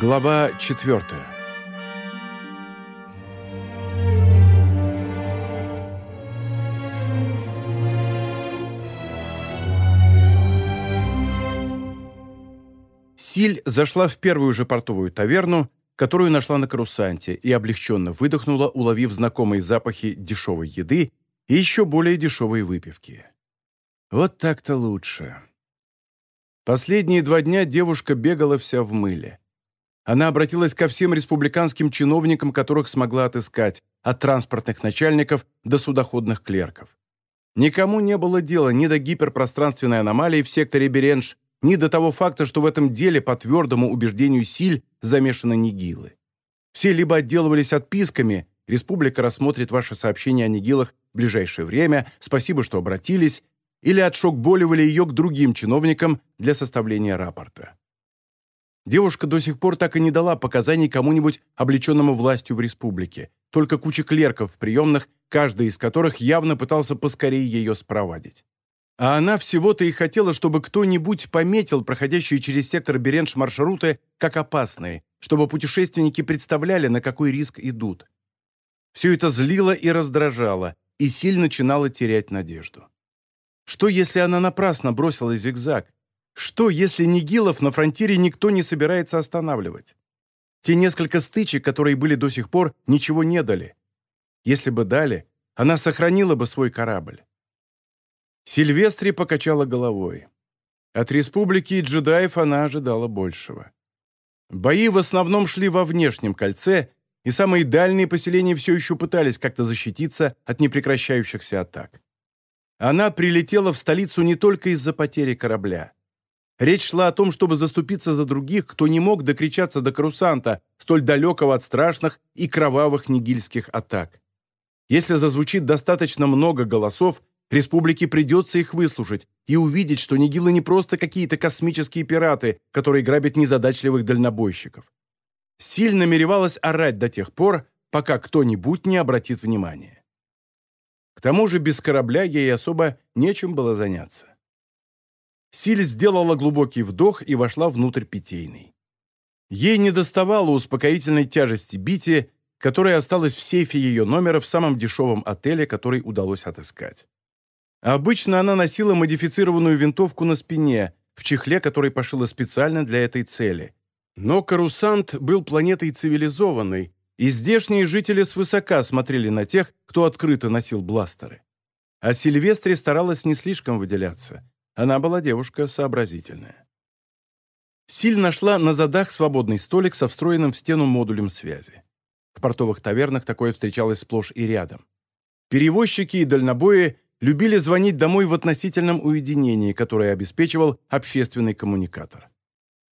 Глава четвертая. Силь зашла в первую же портовую таверну, которую нашла на карусанте, и облегченно выдохнула, уловив знакомые запахи дешевой еды и еще более дешевой выпивки. Вот так-то лучше. Последние два дня девушка бегала вся в мыле. Она обратилась ко всем республиканским чиновникам, которых смогла отыскать, от транспортных начальников до судоходных клерков. Никому не было дела ни до гиперпространственной аномалии в секторе Беренж, ни до того факта, что в этом деле, по твердому убеждению Силь, замешаны нигилы. Все либо отделывались отписками, республика рассмотрит ваше сообщение о нигилах в ближайшее время, спасибо, что обратились, или отшокболивали ее к другим чиновникам для составления рапорта. Девушка до сих пор так и не дала показаний кому-нибудь, облеченному властью в республике, только куча клерков в приемных, каждый из которых явно пытался поскорее ее спровадить. А она всего-то и хотела, чтобы кто-нибудь пометил проходящие через сектор Беренш маршруты как опасные, чтобы путешественники представляли, на какой риск идут. Все это злило и раздражало, и сильно начинало терять надежду. Что, если она напрасно бросила зигзаг? Что, если Нигилов на фронтире никто не собирается останавливать? Те несколько стычек, которые были до сих пор, ничего не дали. Если бы дали, она сохранила бы свой корабль. Сильвестри покачала головой. От республики и джедаев она ожидала большего. Бои в основном шли во внешнем кольце, и самые дальние поселения все еще пытались как-то защититься от непрекращающихся атак. Она прилетела в столицу не только из-за потери корабля. Речь шла о том, чтобы заступиться за других, кто не мог докричаться до Карусанта, столь далекого от страшных и кровавых нигильских атак. Если зазвучит достаточно много голосов, Республике придется их выслушать и увидеть, что нигилы не просто какие-то космические пираты, которые грабят незадачливых дальнобойщиков. Силь намеревалась орать до тех пор, пока кто-нибудь не обратит внимания. К тому же без корабля ей особо нечем было заняться. Силь сделала глубокий вдох и вошла внутрь питейной. Ей не доставало успокоительной тяжести Бити, которая осталась в сейфе ее номера в самом дешевом отеле, который удалось отыскать. Обычно она носила модифицированную винтовку на спине, в чехле, который пошила специально для этой цели. Но Карусант был планетой цивилизованной, и здешние жители свысока смотрели на тех, кто открыто носил бластеры. А Сильвестре старалась не слишком выделяться. Она была девушка сообразительная. Силь нашла на задах свободный столик со встроенным в стену модулем связи. В портовых тавернах такое встречалось сплошь и рядом. Перевозчики и дальнобои любили звонить домой в относительном уединении, которое обеспечивал общественный коммуникатор.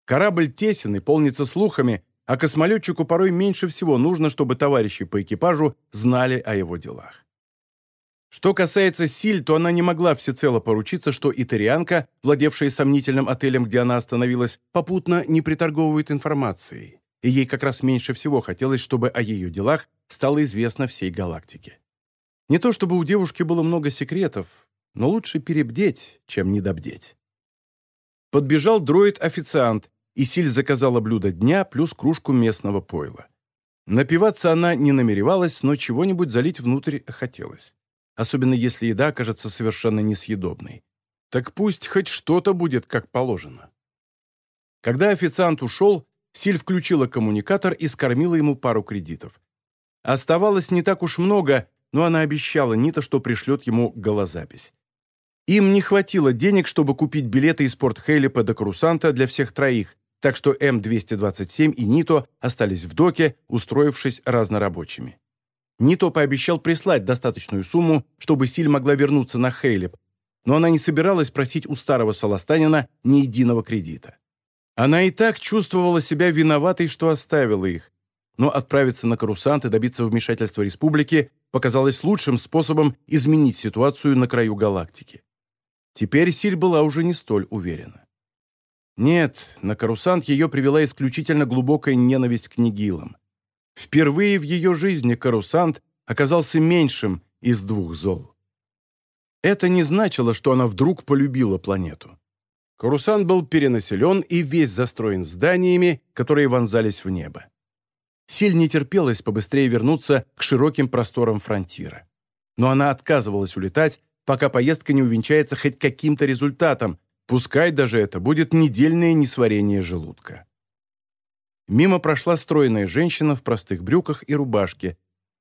Корабль тесен и полнится слухами, а космолетчику порой меньше всего нужно, чтобы товарищи по экипажу знали о его делах. Что касается Силь, то она не могла всецело поручиться, что итарианка, владевшая сомнительным отелем, где она остановилась, попутно не приторговывает информацией, и ей как раз меньше всего хотелось, чтобы о ее делах стало известно всей галактике. Не то чтобы у девушки было много секретов, но лучше перебдеть, чем недобдеть. Подбежал дроид-официант, и Силь заказала блюдо дня плюс кружку местного пойла. Напиваться она не намеревалась, но чего-нибудь залить внутрь хотелось. Особенно если еда окажется совершенно несъедобной. Так пусть хоть что-то будет как положено. Когда официант ушел, Силь включила коммуникатор и скормила ему пару кредитов. Оставалось не так уж много, но она обещала Нита, что пришлет ему голозапись. Им не хватило денег, чтобы купить билеты из порт Хейлипа до Крусанта для всех троих, так что М-227 и Нито остались в доке, устроившись разнорабочими. Нито пообещал прислать достаточную сумму, чтобы Силь могла вернуться на Хейлип, но она не собиралась просить у старого Саластанина ни единого кредита. Она и так чувствовала себя виноватой, что оставила их, но отправиться на Карусант и добиться вмешательства республики показалось лучшим способом изменить ситуацию на краю галактики. Теперь Силь была уже не столь уверена. Нет, на Карусант ее привела исключительно глубокая ненависть к Нигилам. Впервые в ее жизни Карусант оказался меньшим из двух зол. Это не значило, что она вдруг полюбила планету. Карусан был перенаселен и весь застроен зданиями, которые вонзались в небо. Силь не терпелось побыстрее вернуться к широким просторам фронтира. Но она отказывалась улетать, пока поездка не увенчается хоть каким-то результатом, пускай даже это будет недельное несварение желудка. Мимо прошла стройная женщина в простых брюках и рубашке,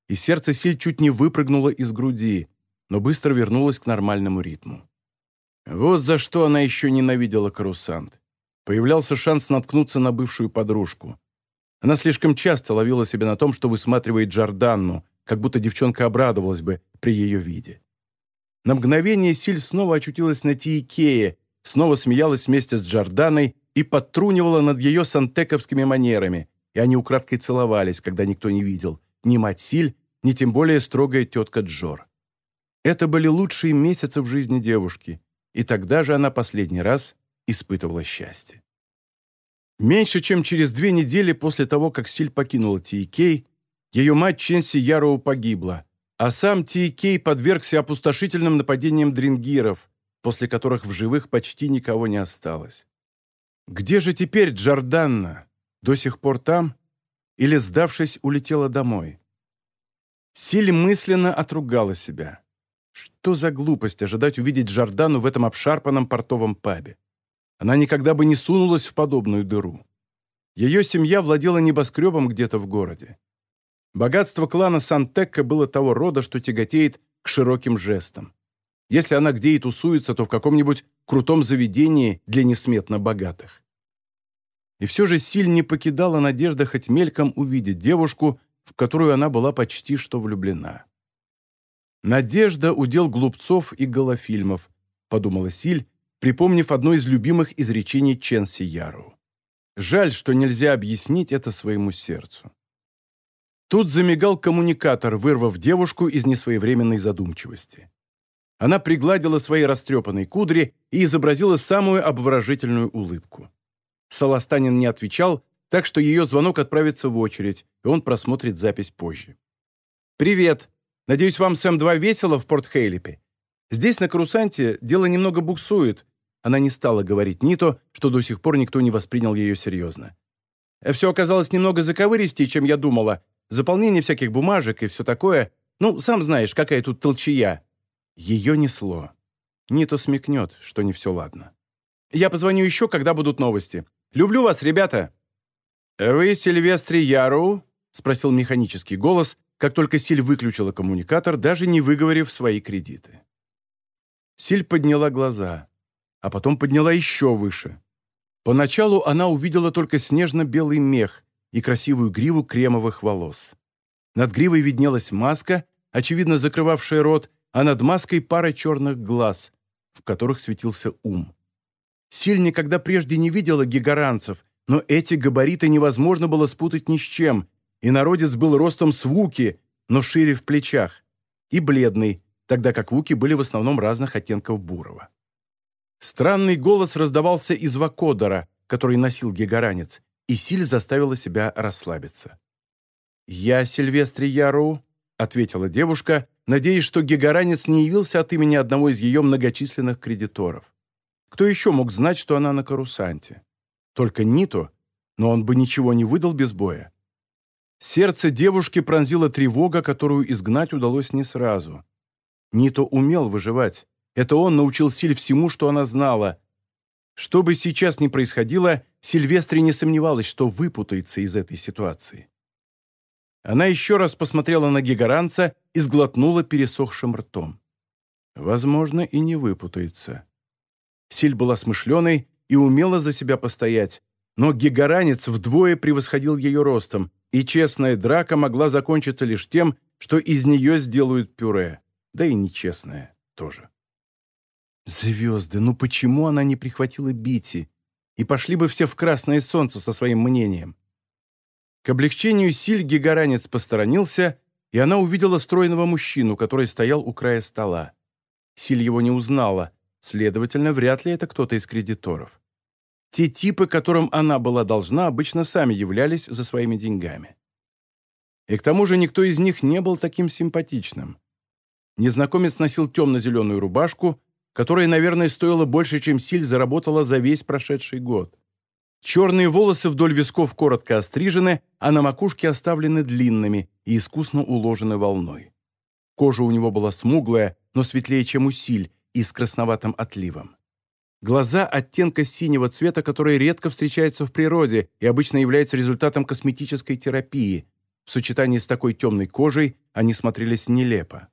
и сердце Силь чуть не выпрыгнуло из груди, но быстро вернулось к нормальному ритму. Вот за что она еще ненавидела карусант. Появлялся шанс наткнуться на бывшую подружку. Она слишком часто ловила себя на том, что высматривает Джорданну, как будто девчонка обрадовалась бы при ее виде. На мгновение Силь снова очутилась на Тиикее, снова смеялась вместе с Джорданой и подтрунивала над ее сантековскими манерами, и они украдкой целовались, когда никто не видел, ни мать Силь, ни тем более строгая тетка Джор. Это были лучшие месяцы в жизни девушки, и тогда же она последний раз испытывала счастье. Меньше чем через две недели после того, как Силь покинула Тиикей, ее мать Ченси Яроу погибла, а сам Тиикей подвергся опустошительным нападениям дрингиров, после которых в живых почти никого не осталось. Где же теперь Джорданна? До сих пор там? Или, сдавшись, улетела домой? Силь мысленно отругала себя. Что за глупость ожидать увидеть Джордану в этом обшарпанном портовом пабе? Она никогда бы не сунулась в подобную дыру. Ее семья владела небоскребом где-то в городе. Богатство клана Сантекка было того рода, что тяготеет к широким жестам. Если она где и тусуется, то в каком-нибудь крутом заведении для несметно богатых. И все же Силь не покидала надежда хоть мельком увидеть девушку, в которую она была почти что влюблена. «Надежда – удел глупцов и голофильмов», – подумала Силь, припомнив одно из любимых изречений Ченси Яру. «Жаль, что нельзя объяснить это своему сердцу». Тут замигал коммуникатор, вырвав девушку из несвоевременной задумчивости. Она пригладила свои растрепанные кудри и изобразила самую обворожительную улыбку. Саластанин не отвечал, так что ее звонок отправится в очередь, и он просмотрит запись позже. «Привет. Надеюсь, вам с М2 весело в Порт-Хейлипе. Здесь, на Карусанте, дело немного буксует». Она не стала говорить ни то, что до сих пор никто не воспринял ее серьезно. «Все оказалось немного заковыристее, чем я думала. Заполнение всяких бумажек и все такое. Ну, сам знаешь, какая тут толчая. Ее несло. Нито смекнет, что не все ладно. «Я позвоню еще, когда будут новости. Люблю вас, ребята!» «Вы Сильвестри Яроу?» — спросил механический голос, как только Силь выключила коммуникатор, даже не выговорив свои кредиты. Силь подняла глаза, а потом подняла еще выше. Поначалу она увидела только снежно-белый мех и красивую гриву кремовых волос. Над гривой виднелась маска, очевидно закрывавшая рот, а над маской пара черных глаз, в которых светился ум. Силь никогда прежде не видела гигаранцев, но эти габариты невозможно было спутать ни с чем, и народец был ростом с Вуки, но шире в плечах, и бледный, тогда как Вуки были в основном разных оттенков бурого. Странный голос раздавался из вакодора, который носил гигаранец, и Силь заставила себя расслабиться. «Я Сильвестри Яру», — ответила девушка, надеясь, что гигаранец не явился от имени одного из ее многочисленных кредиторов. Кто еще мог знать, что она на карусанте? Только Нито, но он бы ничего не выдал без боя. Сердце девушки пронзила тревога, которую изгнать удалось не сразу. Нито умел выживать. Это он научил Силь всему, что она знала. Что бы сейчас ни происходило, Сильвестри не сомневалась, что выпутается из этой ситуации. Она еще раз посмотрела на гигаранца и сглотнула пересохшим ртом. Возможно, и не выпутается. Силь была смышленой и умела за себя постоять, но гигаранец вдвое превосходил ее ростом, и честная драка могла закончиться лишь тем, что из нее сделают пюре, да и нечестная тоже. Звезды, ну почему она не прихватила Бити? И пошли бы все в красное солнце со своим мнением. К облегчению Силь гигаранец посторонился, и она увидела стройного мужчину, который стоял у края стола. Силь его не узнала, следовательно, вряд ли это кто-то из кредиторов. Те типы, которым она была должна, обычно сами являлись за своими деньгами. И к тому же никто из них не был таким симпатичным. Незнакомец носил темно-зеленую рубашку, которое, наверное, стоило больше, чем Силь заработала за весь прошедший год. Черные волосы вдоль висков коротко острижены, а на макушке оставлены длинными и искусно уложены волной. Кожа у него была смуглая, но светлее, чем у Силь, и с красноватым отливом. Глаза оттенка синего цвета, который редко встречается в природе и обычно является результатом косметической терапии. В сочетании с такой темной кожей они смотрелись нелепо.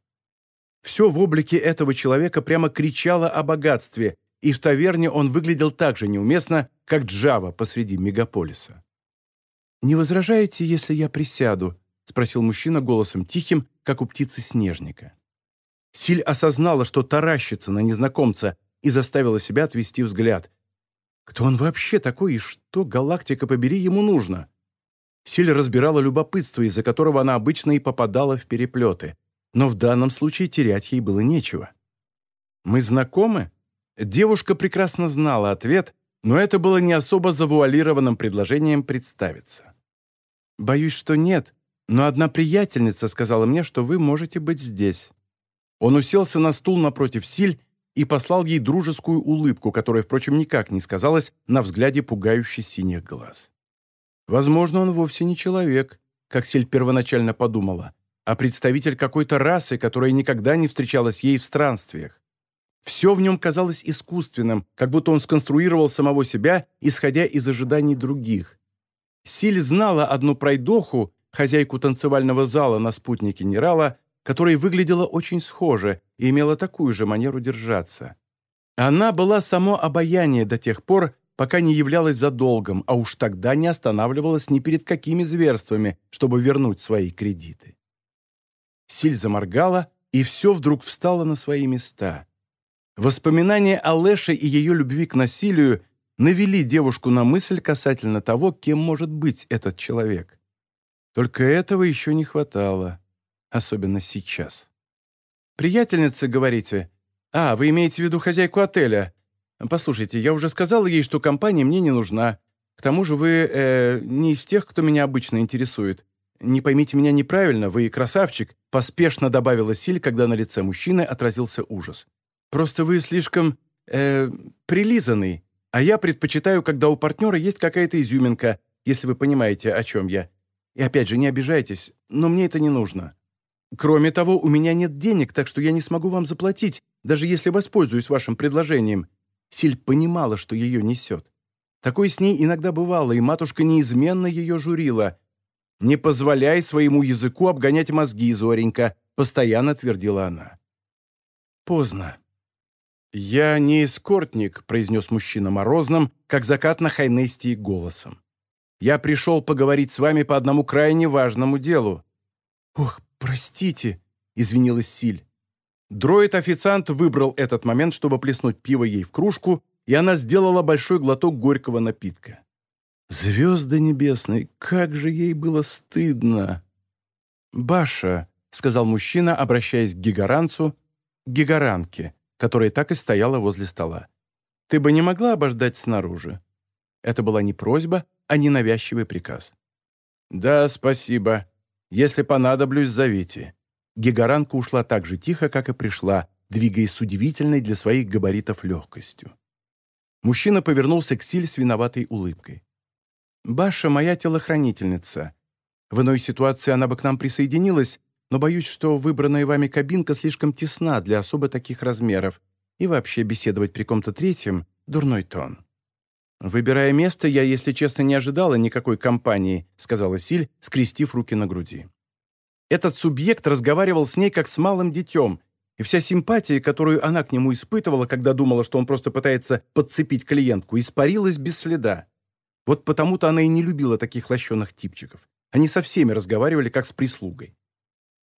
Все в облике этого человека прямо кричало о богатстве, и в таверне он выглядел так же неуместно, как Джава посреди мегаполиса. «Не возражаете, если я присяду?» — спросил мужчина голосом тихим, как у птицы-снежника. Силь осознала, что таращится на незнакомца, и заставила себя отвести взгляд. Кто он вообще такой и что, галактика побери, ему нужно? Силь разбирала любопытство, из-за которого она обычно и попадала в переплеты. Но в данном случае терять ей было нечего. «Мы знакомы?» Девушка прекрасно знала ответ, но это было не особо завуалированным предложением представиться. «Боюсь, что нет, но одна приятельница сказала мне, что вы можете быть здесь». Он уселся на стул напротив Силь и послал ей дружескую улыбку, которая, впрочем, никак не сказалась на взгляде пугающий синих глаз. Возможно, он вовсе не человек, как Силь первоначально подумала, а представитель какой-то расы, которая никогда не встречалась ей в странствиях. Все в нем казалось искусственным, как будто он сконструировал самого себя, исходя из ожиданий других. Силь знала одну пройдоху, хозяйку танцевального зала на спутнике Нерала, которая выглядела очень схоже и имела такую же манеру держаться. Она была само обаяние до тех пор, пока не являлась за долгом, а уж тогда не останавливалась ни перед какими зверствами, чтобы вернуть свои кредиты. Силь заморгала, и все вдруг встало на свои места. Воспоминания о Лэше и ее любви к насилию навели девушку на мысль касательно того, кем может быть этот человек. Только этого еще не хватало особенно сейчас. «Приятельница, говорите? А, вы имеете в виду хозяйку отеля? Послушайте, я уже сказала ей, что компания мне не нужна. К тому же вы э, не из тех, кто меня обычно интересует. Не поймите меня неправильно, вы красавчик», поспешно добавила Силь, когда на лице мужчины отразился ужас. «Просто вы слишком... э, прилизанный, а я предпочитаю, когда у партнера есть какая-то изюминка, если вы понимаете, о чем я. И опять же, не обижайтесь, но мне это не нужно». Кроме того, у меня нет денег, так что я не смогу вам заплатить, даже если воспользуюсь вашим предложением». Силь понимала, что ее несет. Такое с ней иногда бывало, и матушка неизменно ее журила. «Не позволяй своему языку обгонять мозги, Зоренька», — постоянно твердила она. Поздно. «Я не эскортник», — произнес мужчина морозным, как закат на Хайнестии голосом. «Я пришел поговорить с вами по одному крайне важному делу». «Ох, «Простите», — извинилась Силь. Дроид-официант выбрал этот момент, чтобы плеснуть пиво ей в кружку, и она сделала большой глоток горького напитка. «Звезды небесные, как же ей было стыдно!» «Баша», — сказал мужчина, обращаясь к гигаранцу, гигаранке, которая так и стояла возле стола. «Ты бы не могла обождать снаружи?» Это была не просьба, а ненавязчивый приказ. «Да, спасибо», если понадоблюсь, зовите». Гигаранка ушла так же тихо, как и пришла, двигаясь с удивительной для своих габаритов легкостью. Мужчина повернулся к Силь с виноватой улыбкой. «Баша моя телохранительница. В иной ситуации она бы к нам присоединилась, но боюсь, что выбранная вами кабинка слишком тесна для особо таких размеров, и вообще беседовать при ком-то третьем — дурной тон». «Выбирая место, я, если честно, не ожидала никакой компании», сказала Силь, скрестив руки на груди. Этот субъект разговаривал с ней как с малым детем, и вся симпатия, которую она к нему испытывала, когда думала, что он просто пытается подцепить клиентку, испарилась без следа. Вот потому-то она и не любила таких лощеных типчиков. Они со всеми разговаривали, как с прислугой.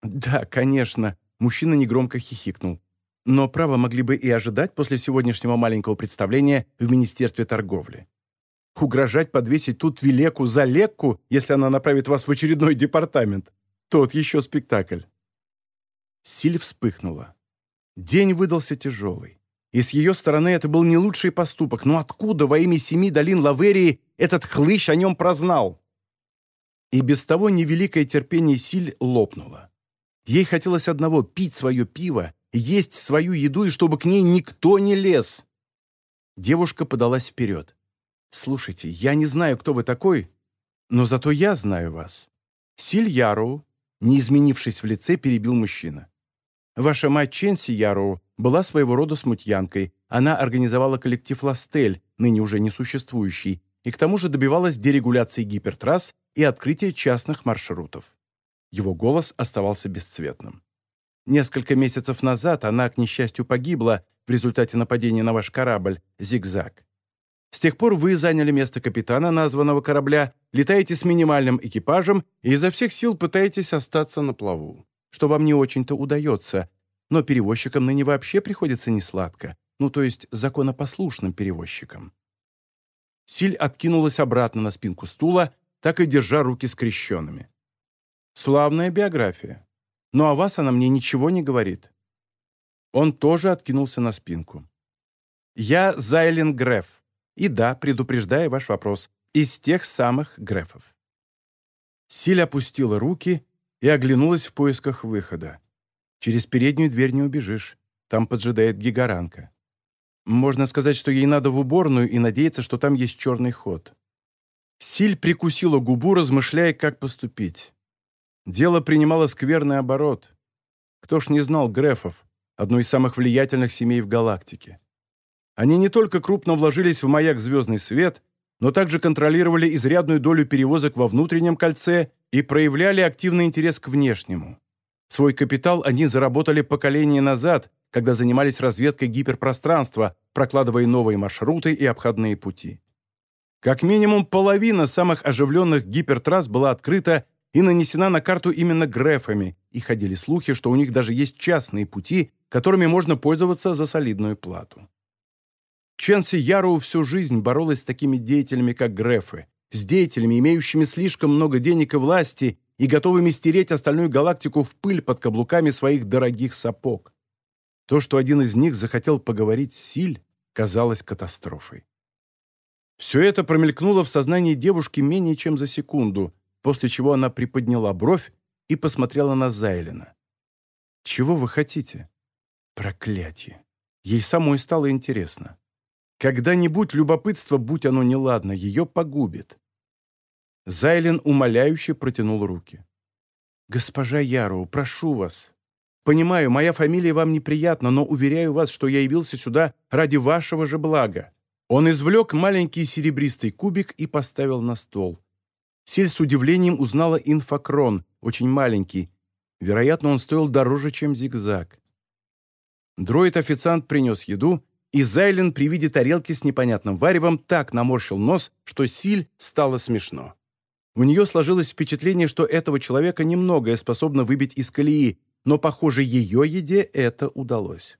«Да, конечно», — мужчина негромко хихикнул но право могли бы и ожидать после сегодняшнего маленького представления в Министерстве торговли. Угрожать подвесить тут Вилеку за Лекку, если она направит вас в очередной департамент. Тот еще спектакль. Силь вспыхнула. День выдался тяжелый. И с ее стороны это был не лучший поступок. Но откуда во имя семи долин Лаверии этот хлыщ о нем прознал? И без того невеликое терпение Силь лопнуло. Ей хотелось одного — пить свое пиво есть свою еду и чтобы к ней никто не лез. Девушка подалась вперед. «Слушайте, я не знаю, кто вы такой, но зато я знаю вас. Силь Яроу, не изменившись в лице, перебил мужчина. Ваша мать Ченси Яроу была своего рода смутьянкой. Она организовала коллектив «Ластель», ныне уже несуществующий, и к тому же добивалась дерегуляции гипертрасс и открытия частных маршрутов. Его голос оставался бесцветным. Несколько месяцев назад она, к несчастью, погибла в результате нападения на ваш корабль «Зигзаг». С тех пор вы заняли место капитана названного корабля, летаете с минимальным экипажем и изо всех сил пытаетесь остаться на плаву, что вам не очень-то удается, но перевозчикам ныне вообще приходится несладко, ну то есть законопослушным перевозчикам. Силь откинулась обратно на спинку стула, так и держа руки скрещенными. Славная биография. Но о вас она мне ничего не говорит. Он тоже откинулся на спинку. Я Зайлен Греф. И да, предупреждая ваш вопрос, из тех самых Грефов. Силь опустила руки и оглянулась в поисках выхода. Через переднюю дверь не убежишь. Там поджидает гигаранка. Можно сказать, что ей надо в уборную и надеяться, что там есть черный ход. Силь прикусила губу, размышляя, как поступить. Дело принимало скверный оборот. Кто ж не знал Грефов, одной из самых влиятельных семей в галактике. Они не только крупно вложились в маяк «Звездный свет», но также контролировали изрядную долю перевозок во внутреннем кольце и проявляли активный интерес к внешнему. Свой капитал они заработали поколение назад, когда занимались разведкой гиперпространства, прокладывая новые маршруты и обходные пути. Как минимум половина самых оживленных гипертрасс была открыта и нанесена на карту именно грефами, и ходили слухи, что у них даже есть частные пути, которыми можно пользоваться за солидную плату. Ченси Яроу всю жизнь боролась с такими деятелями, как Грефы, с деятелями, имеющими слишком много денег и власти и готовыми стереть остальную галактику в пыль под каблуками своих дорогих сапог. То, что один из них захотел поговорить с Силь, казалось катастрофой. Все это промелькнуло в сознании девушки менее чем за секунду, после чего она приподняла бровь и посмотрела на Зайлина. «Чего вы хотите?» «Проклятие!» Ей самой стало интересно. Когда-нибудь любопытство, будь оно неладно, ее погубит. Зайлен умоляюще протянул руки. «Госпожа Яроу, прошу вас. Понимаю, моя фамилия вам неприятна, но уверяю вас, что я явился сюда ради вашего же блага». Он извлек маленький серебристый кубик и поставил на стол. Силь с удивлением узнала инфокрон, очень маленький. Вероятно, он стоил дороже, чем зигзаг. Дроид-официант принес еду, и Зайлен при виде тарелки с непонятным варевом так наморщил нос, что Силь стало смешно. У нее сложилось впечатление, что этого человека немногое способно выбить из колеи, но, похоже, ее еде это удалось.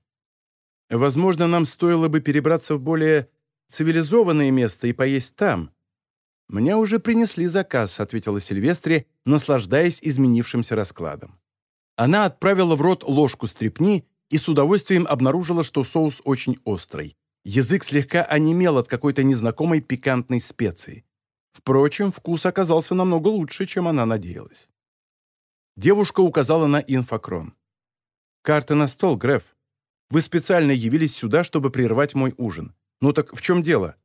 Возможно, нам стоило бы перебраться в более цивилизованное место и поесть там. «Мне уже принесли заказ», — ответила Сильвестре, наслаждаясь изменившимся раскладом. Она отправила в рот ложку стрепни и с удовольствием обнаружила, что соус очень острый. Язык слегка онемел от какой-то незнакомой пикантной специи. Впрочем, вкус оказался намного лучше, чем она надеялась. Девушка указала на инфокрон. «Карта на стол, Греф. Вы специально явились сюда, чтобы прервать мой ужин. Ну так в чем дело?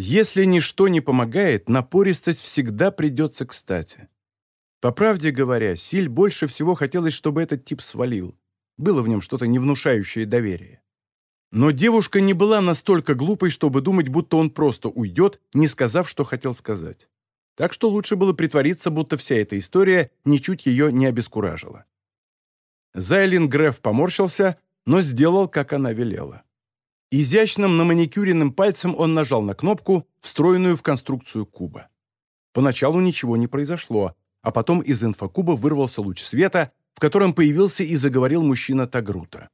Если ничто не помогает, напористость всегда придется кстати. По правде говоря, Силь больше всего хотелось, чтобы этот тип свалил. Было в нем что-то не внушающее доверие. Но девушка не была настолько глупой, чтобы думать, будто он просто уйдет, не сказав, что хотел сказать. Так что лучше было притвориться, будто вся эта история ничуть ее не обескуражила. Зайлин Греф поморщился, но сделал, как она велела. Изящным на маникюренным пальцем он нажал на кнопку, встроенную в конструкцию куба. Поначалу ничего не произошло, а потом из инфокуба вырвался луч света, в котором появился и заговорил мужчина Тагрута.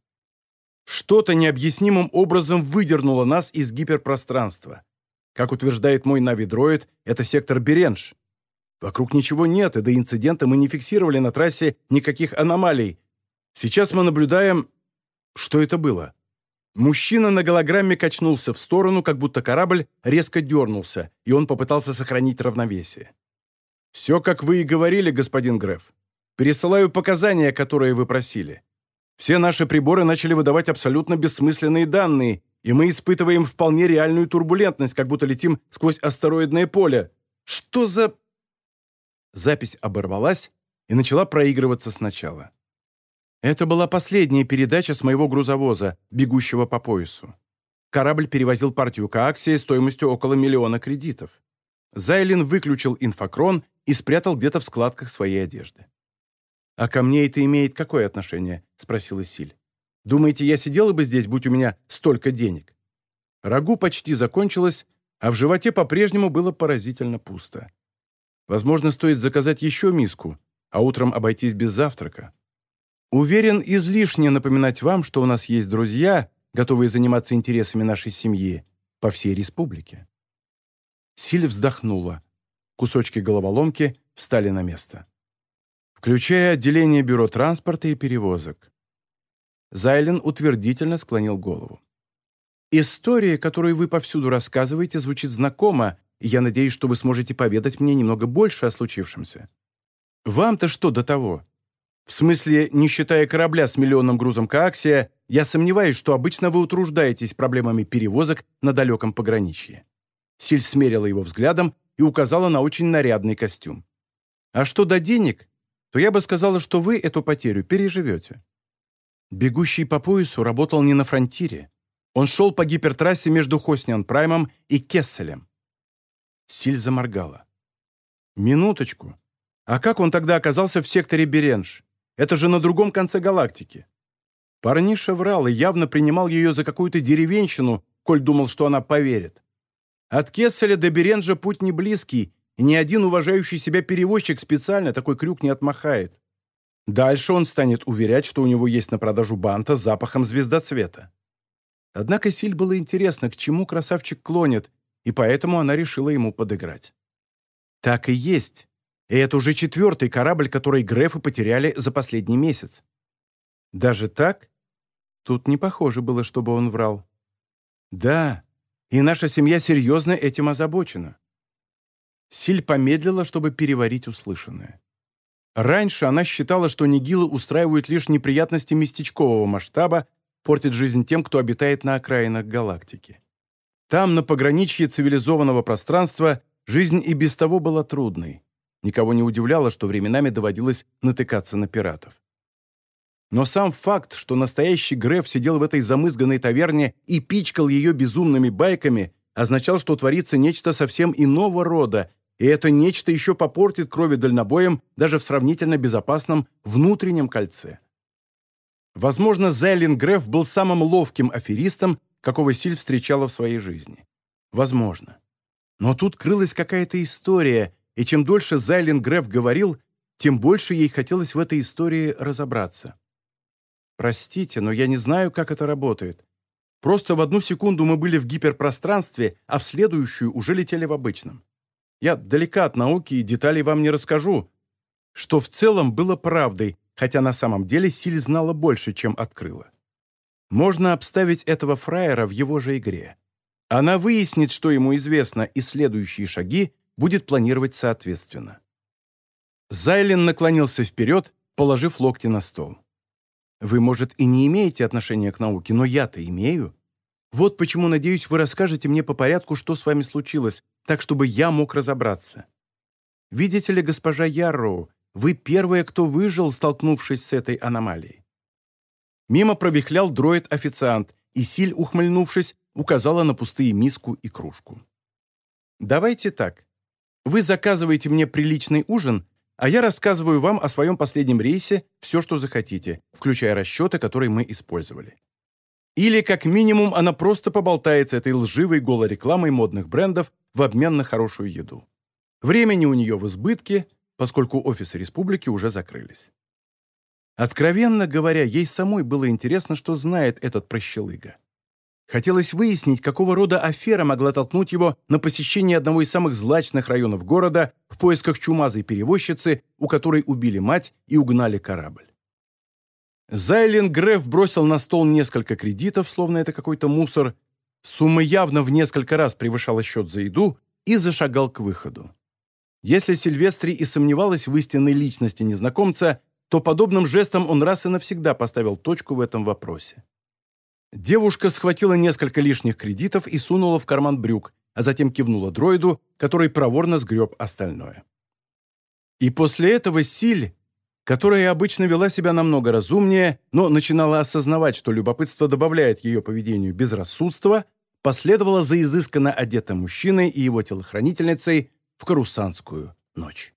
Что-то необъяснимым образом выдернуло нас из гиперпространства. Как утверждает мой навидроид, это сектор Беренж. Вокруг ничего нет, и до инцидента мы не фиксировали на трассе никаких аномалий. Сейчас мы наблюдаем... Что это было? Мужчина на голограмме качнулся в сторону, как будто корабль резко дернулся, и он попытался сохранить равновесие. «Все, как вы и говорили, господин Греф. Пересылаю показания, которые вы просили. Все наши приборы начали выдавать абсолютно бессмысленные данные, и мы испытываем вполне реальную турбулентность, как будто летим сквозь астероидное поле. Что за...» Запись оборвалась и начала проигрываться сначала. Это была последняя передача с моего грузовоза, бегущего по поясу. Корабль перевозил партию коаксия стоимостью около миллиона кредитов. Зайлин выключил инфокрон и спрятал где-то в складках своей одежды. «А ко мне это имеет какое отношение?» — спросила Силь. «Думаете, я сидела бы здесь, будь у меня столько денег?» Рагу почти закончилось, а в животе по-прежнему было поразительно пусто. Возможно, стоит заказать еще миску, а утром обойтись без завтрака. Уверен, излишне напоминать вам, что у нас есть друзья, готовые заниматься интересами нашей семьи по всей республике. Силь вздохнула. Кусочки головоломки встали на место. Включая отделение бюро транспорта и перевозок. Зайлен утвердительно склонил голову. «История, которую вы повсюду рассказываете, звучит знакомо, и я надеюсь, что вы сможете поведать мне немного больше о случившемся. Вам-то что до того? В смысле, не считая корабля с миллионным грузом коаксия, я сомневаюсь, что обычно вы утруждаетесь проблемами перевозок на далеком пограничье». Силь смерила его взглядом и указала на очень нарядный костюм. «А что до денег, то я бы сказала, что вы эту потерю переживете». Бегущий по поясу работал не на фронтире. Он шел по гипертрассе между Хосниан-Праймом и Кесселем. Силь заморгала. «Минуточку. А как он тогда оказался в секторе Беренж? Это же на другом конце галактики. Парниша врал и явно принимал ее за какую-то деревенщину, коль думал, что она поверит. От Кесселя до Беренжа путь не близкий, и ни один уважающий себя перевозчик специально такой крюк не отмахает. Дальше он станет уверять, что у него есть на продажу банта с запахом звездоцвета. Однако Силь было интересно, к чему красавчик клонит, и поэтому она решила ему подыграть. Так и есть. И это уже четвертый корабль, который Грефы потеряли за последний месяц. Даже так? Тут не похоже было, чтобы он врал. Да, и наша семья серьезно этим озабочена. Силь помедлила, чтобы переварить услышанное. Раньше она считала, что нигилы устраивают лишь неприятности местечкового масштаба, портят жизнь тем, кто обитает на окраинах галактики. Там, на пограничье цивилизованного пространства, жизнь и без того была трудной. Никого не удивляло, что временами доводилось натыкаться на пиратов. Но сам факт, что настоящий Греф сидел в этой замызганной таверне и пичкал ее безумными байками, означал, что творится нечто совсем иного рода, и это нечто еще попортит крови дальнобоем даже в сравнительно безопасном внутреннем кольце. Возможно, Зайлин Греф был самым ловким аферистом, какого Силь встречала в своей жизни. Возможно. Но тут крылась какая-то история, и чем дольше Зайлен Греф говорил, тем больше ей хотелось в этой истории разобраться. «Простите, но я не знаю, как это работает. Просто в одну секунду мы были в гиперпространстве, а в следующую уже летели в обычном. Я далека от науки и деталей вам не расскажу, что в целом было правдой, хотя на самом деле Силь знала больше, чем открыла. Можно обставить этого фраера в его же игре. Она выяснит, что ему известно, и следующие шаги будет планировать соответственно. Зайлен наклонился вперед, положив локти на стол. «Вы, может, и не имеете отношения к науке, но я-то имею. Вот почему, надеюсь, вы расскажете мне по порядку, что с вами случилось, так, чтобы я мог разобраться. Видите ли, госпожа Ярроу, вы первая, кто выжил, столкнувшись с этой аномалией». Мимо пробеглял дроид-официант, и Силь, ухмыльнувшись, указала на пустые миску и кружку. «Давайте так. Вы заказываете мне приличный ужин, а я рассказываю вам о своем последнем рейсе все, что захотите, включая расчеты, которые мы использовали. Или, как минимум, она просто поболтает с этой лживой голой рекламой модных брендов в обмен на хорошую еду. Времени у нее в избытке, поскольку офисы республики уже закрылись. Откровенно говоря, ей самой было интересно, что знает этот прощелыга. Хотелось выяснить, какого рода афера могла толкнуть его на посещение одного из самых злачных районов города в поисках чумазой перевозчицы, у которой убили мать и угнали корабль. Зайлен Греф бросил на стол несколько кредитов, словно это какой-то мусор. Сумма явно в несколько раз превышала счет за еду и зашагал к выходу. Если Сильвестри и сомневалась в истинной личности незнакомца, то подобным жестом он раз и навсегда поставил точку в этом вопросе. Девушка схватила несколько лишних кредитов и сунула в карман брюк, а затем кивнула дроиду, который проворно сгреб остальное. И после этого Силь, которая обычно вела себя намного разумнее, но начинала осознавать, что любопытство добавляет ее поведению безрассудства, последовала за изысканно одетым мужчиной и его телохранительницей в карусанскую ночь.